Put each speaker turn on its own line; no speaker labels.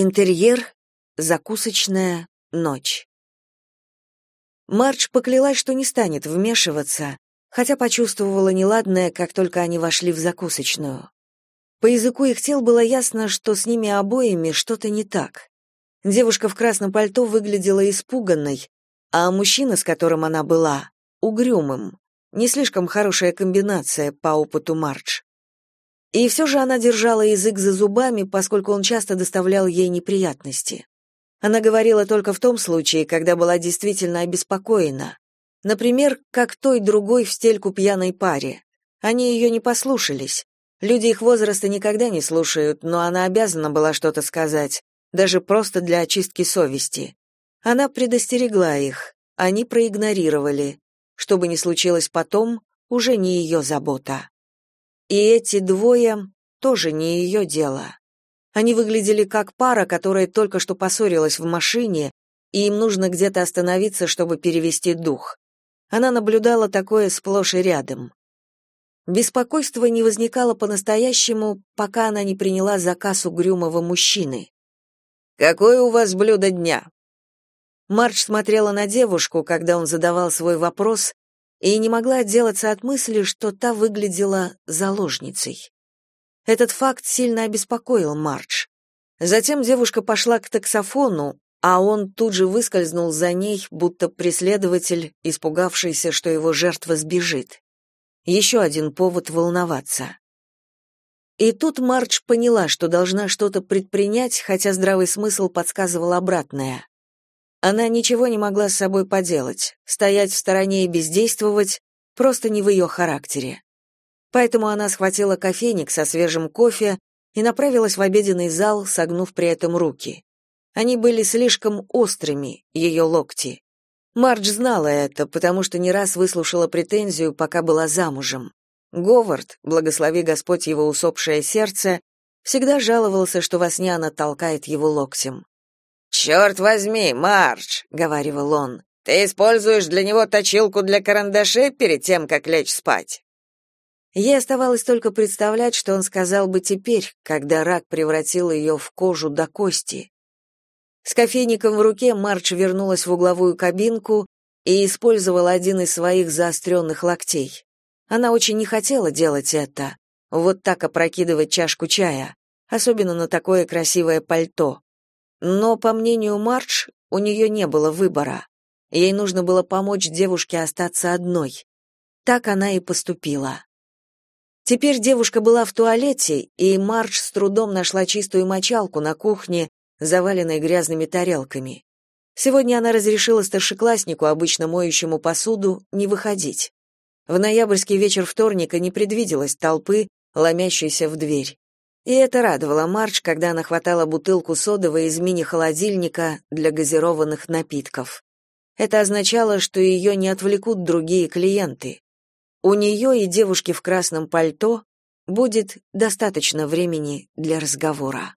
Интерьер, закусочная, ночь. Мардж поклялась, что не станет вмешиваться, хотя почувствовала неладное, как только они вошли в закусочную. По языку их тел было ясно, что с ними обоими что-то не так. Девушка в красном пальто выглядела испуганной, а мужчина, с которым она была, угрюмым. Не слишком хорошая комбинация по опыту Мардж. И все же она держала язык за зубами, поскольку он часто доставлял ей неприятности. Она говорила только в том случае, когда была действительно обеспокоена. Например, как той другой в стельку пьяной паре. Они ее не послушались. Люди их возраста никогда не слушают, но она обязана была что-то сказать, даже просто для очистки совести. Она предостерегла их, они проигнорировали. Что бы ни случилось потом, уже не ее забота. И эти двое тоже не ее дело. Они выглядели как пара, которая только что поссорилась в машине, и им нужно где-то остановиться, чтобы перевести дух. Она наблюдала такое сплошь и рядом. Беспокойство не возникало по-настоящему, пока она не приняла заказ угрюмого мужчины. «Какое у вас блюдо дня?» Марч смотрела на девушку, когда он задавал свой вопрос, и не могла отделаться от мысли, что та выглядела заложницей. Этот факт сильно обеспокоил Мардж. Затем девушка пошла к таксофону, а он тут же выскользнул за ней, будто преследователь, испугавшийся, что его жертва сбежит. Еще один повод волноваться. И тут Мардж поняла, что должна что-то предпринять, хотя здравый смысл подсказывал обратное. Она ничего не могла с собой поделать, стоять в стороне и бездействовать просто не в ее характере. Поэтому она схватила кофейник со свежим кофе и направилась в обеденный зал, согнув при этом руки. Они были слишком острыми, ее локти. Мардж знала это, потому что не раз выслушала претензию, пока была замужем. Говард, благослови Господь его усопшее сердце, всегда жаловался, что во сне она толкает его локтем. «Черт возьми, Марч!» — говорил он. «Ты используешь для него точилку для карандашей перед тем, как лечь спать?» Ей оставалось только представлять, что он сказал бы теперь, когда рак превратил ее в кожу до кости. С кофейником в руке Марч вернулась в угловую кабинку и использовала один из своих заостренных локтей. Она очень не хотела делать это, вот так опрокидывать чашку чая, особенно на такое красивое пальто. Но, по мнению Мардж, у нее не было выбора. Ей нужно было помочь девушке остаться одной. Так она и поступила. Теперь девушка была в туалете, и Мардж с трудом нашла чистую мочалку на кухне, заваленной грязными тарелками. Сегодня она разрешила старшекласснику, обычно моющему посуду, не выходить. В ноябрьский вечер вторника не предвиделось толпы, ломящейся в дверь. И это радовало Марч, когда она хватала бутылку содовой из мини-холодильника для газированных напитков. Это означало, что ее не отвлекут другие клиенты. У нее и девушки в красном пальто будет достаточно времени для разговора.